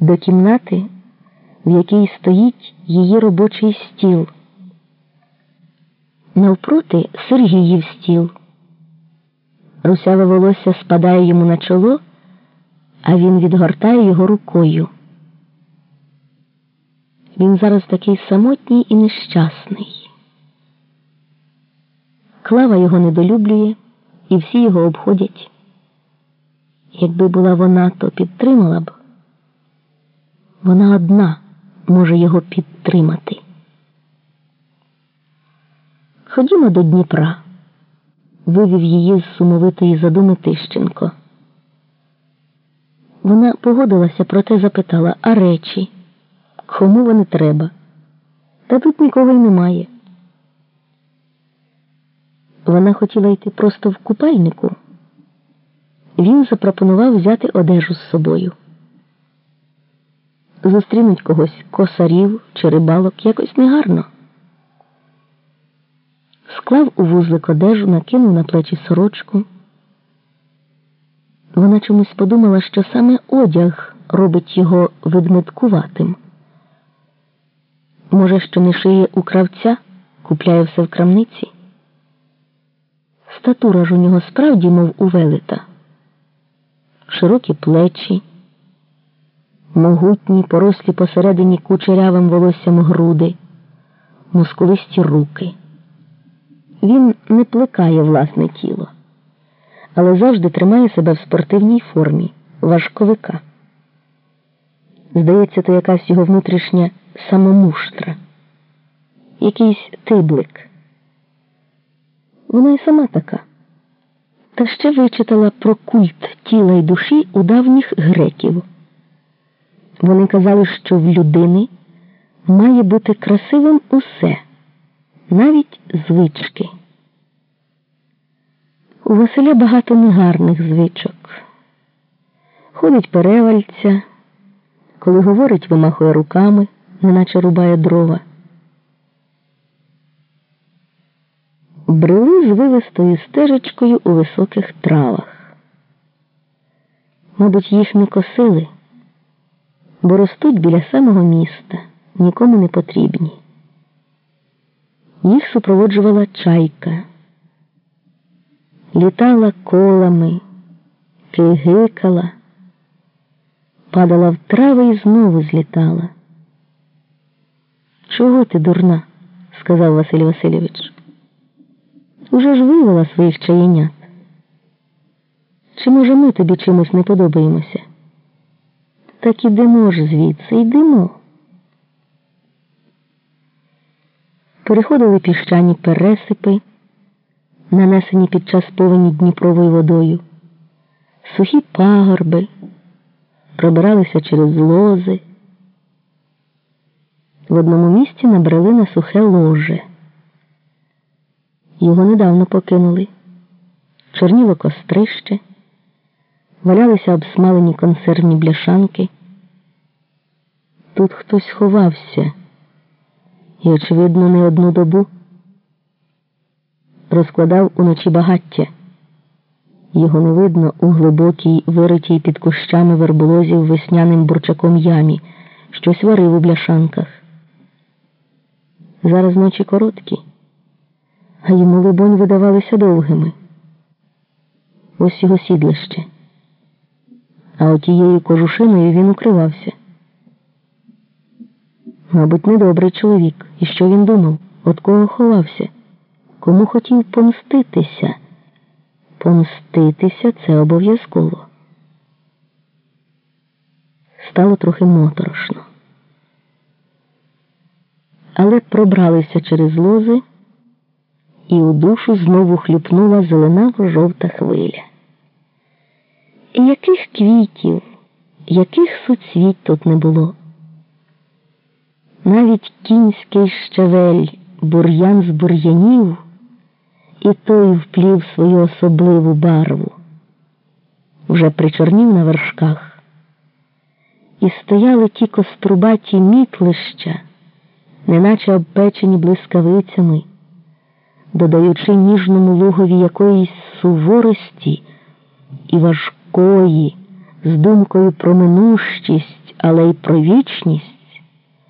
до кімнати, в якій стоїть її робочий стіл. Навпроти Сергіїв стіл. Русяве волосся спадає йому на чоло, а він відгортає його рукою. Він зараз такий самотній і нещасний. Клава його недолюблює, і всі його обходять. Якби була вона, то підтримала б. Вона одна може його підтримати. Ходімо до Дніпра, вивів її з сумовитої задуми Тищенко. Вона погодилася, проте запитала, а речі, кому вони треба? Та тут нікого й немає. Вона хотіла йти просто в купальнику. Він запропонував взяти одежу з собою. Зустрінуть когось косарів чи рибалок якось негарно. Склав у вузлик одежу, накинув на плечі сорочку. Вона чомусь подумала, що саме одяг робить його ведмиткуватим. Може, що не шиє у кравця, купляє все в крамниці. Статура ж у нього справді, мов у велета. Широкі плечі, могутні, порослі посередині кучерявим волоссям груди, мускулисті руки. Він не плекає власне тіло, але завжди тримає себе в спортивній формі, важковика. Здається, то якась його внутрішня самомуштра, якийсь тиблик. Вона й сама така. Та ще вичитала про культ тіла й душі у давніх греків. Вони казали, що в людини має бути красивим усе, навіть звички. У Василя багато негарних звичок. Ходить перевальця, коли говорить, вимахує руками, неначе рубає дрова. брели звивистою стежечкою у високих травах. Мабуть, їх не косили, бо ростуть біля самого міста, нікому не потрібні. Їх супроводжувала чайка, літала колами, кигикала, падала в трави і знову злітала. Чого ти дурна? сказав Василь Васильович. Уже ж вивела своїх чаєнят. Чи, може, ми тобі чимось не подобаємося? Так ідемо ж звідси, йдемо. Переходили піщані пересипи, нанесені під час повені Дніпровою водою, сухі пагорби, пробиралися через лози. В одному місці набрели на сухе ложе. Його недавно покинули. Чорніло кострище, валялися обсмалені консервні бляшанки. Тут хтось ховався і, очевидно, не одну добу розкладав уночі багаття. Його не видно у глибокій, виритій під кущами верболозів весняним бурчаком ямі, щось варив у бляшанках. Зараз ночі короткі а йому, либонь, видавалися довгими. Ось його сідлище. А отією кожушиною він укривався. Мабуть, недобрий чоловік. І що він думав? От кого ховався? Кому хотів помститися? Помститися це обов'язково. Стало трохи моторошно. Але пробралися через лози і у душу знову хлюпнула зеленаво жовта хвиля. І яких квітів, яких суцвіть тут не було. Навіть кінський щавель, бур'ян з бур'янів, і той вплів свою особливу барву, вже причорнів на вершках, і стояли ті кострубаті мітлища, неначе обпечені блискавицями додаючи ніжному лугові якоїсь суворості і важкої, з думкою про минущість але й про вічність.